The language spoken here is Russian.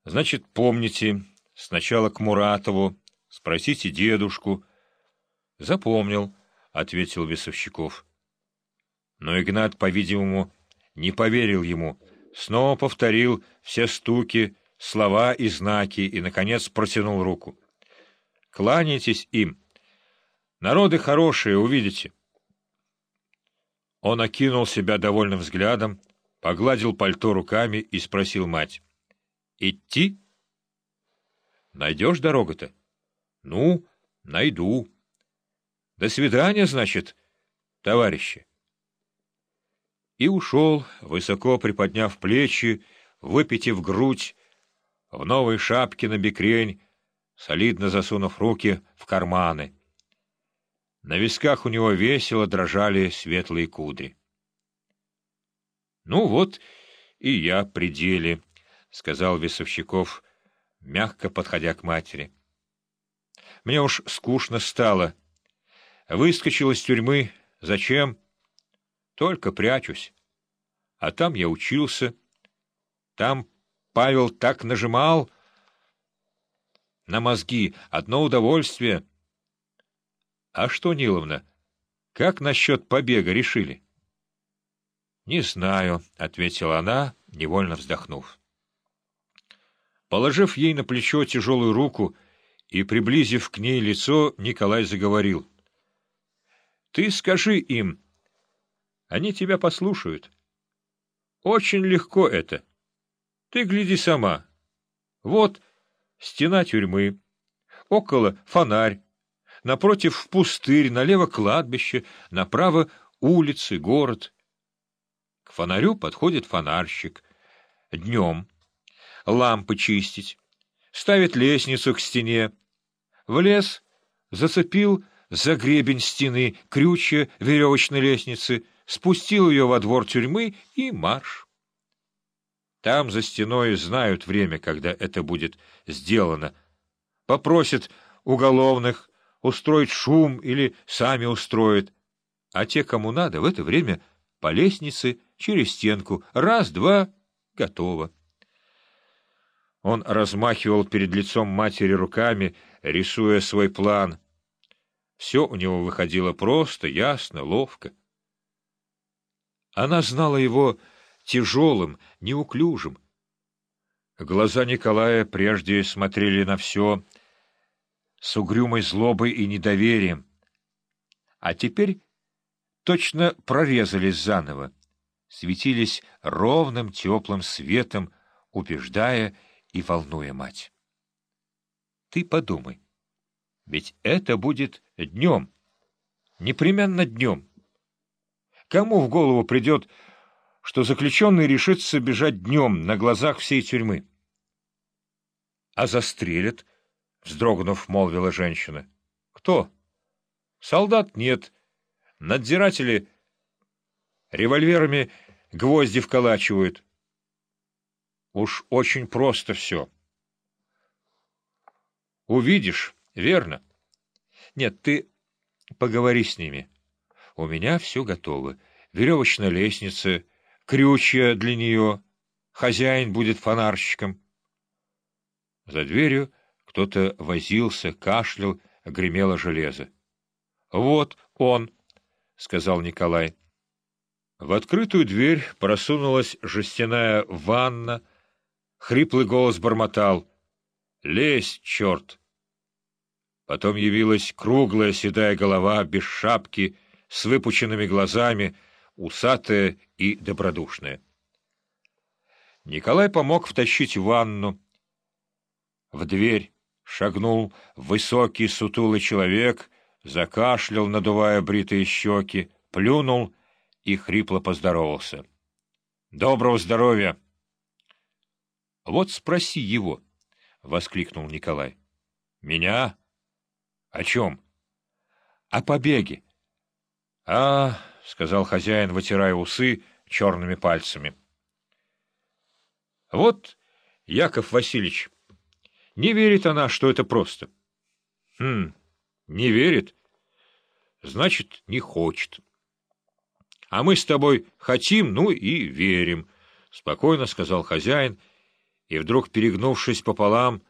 — Значит, помните, сначала к Муратову, спросите дедушку. — Запомнил, — ответил Весовщиков. Но Игнат, по-видимому, не поверил ему, снова повторил все стуки, слова и знаки и, наконец, протянул руку. — Кланяйтесь им. Народы хорошие, увидите. Он окинул себя довольным взглядом, погладил пальто руками и спросил мать. Идти? Найдешь дорогу-то? Ну, найду. До свидания, значит, товарищи. И ушел, высоко приподняв плечи, выпитив грудь, в новой шапке на бекрень, солидно засунув руки в карманы. На висках у него весело дрожали светлые кудри. Ну вот и я при деле. — сказал Весовщиков, мягко подходя к матери. — Мне уж скучно стало. Выскочил из тюрьмы. Зачем? Только прячусь. А там я учился. Там Павел так нажимал на мозги. Одно удовольствие. — А что, Ниловна, как насчет побега решили? — Не знаю, — ответила она, невольно вздохнув. Положив ей на плечо тяжелую руку и приблизив к ней лицо, Николай заговорил. — Ты скажи им. Они тебя послушают. Очень легко это. Ты гляди сама. Вот стена тюрьмы, около фонарь, напротив пустырь, налево кладбище, направо улицы, город. К фонарю подходит фонарщик. Днем — лампы чистить, ставит лестницу к стене. В лес зацепил за гребень стены крючья веревочной лестницы, спустил ее во двор тюрьмы и марш. Там за стеной знают время, когда это будет сделано. Попросят уголовных устроить шум или сами устроят. А те, кому надо, в это время по лестнице через стенку. Раз-два — готово. Он размахивал перед лицом матери руками, рисуя свой план. Все у него выходило просто, ясно, ловко. Она знала его тяжелым, неуклюжим. Глаза Николая прежде смотрели на все с угрюмой злобой и недоверием, а теперь точно прорезались заново, светились ровным теплым светом, убеждая и волнуя мать. Ты подумай, ведь это будет днем, непременно днем. Кому в голову придет, что заключенный решится бежать днем на глазах всей тюрьмы? — А застрелят? — вздрогнув, молвила женщина. — Кто? — Солдат нет. Надзиратели револьверами гвозди вколачивают. — Уж очень просто все. Увидишь, верно? Нет, ты поговори с ними. У меня все готово. Веревочная лестница, крючья для нее, хозяин будет фонарщиком. За дверью кто-то возился, кашлял, гремело железо. — Вот он, — сказал Николай. В открытую дверь просунулась жестяная ванна, Хриплый голос бормотал. «Лезь, черт!» Потом явилась круглая седая голова, без шапки, с выпученными глазами, усатая и добродушная. Николай помог втащить ванну. В дверь шагнул высокий сутулый человек, закашлял, надувая бритые щеки, плюнул и хрипло поздоровался. — Доброго здоровья! — Вот спроси его, — воскликнул Николай. — Меня? — О чем? — О побеге. — А, — сказал хозяин, вытирая усы черными пальцами. — Вот, Яков Васильевич, не верит она, что это просто. — Хм, не верит? Значит, не хочет. — А мы с тобой хотим, ну и верим, — спокойно сказал хозяин, — и вдруг, перегнувшись пополам,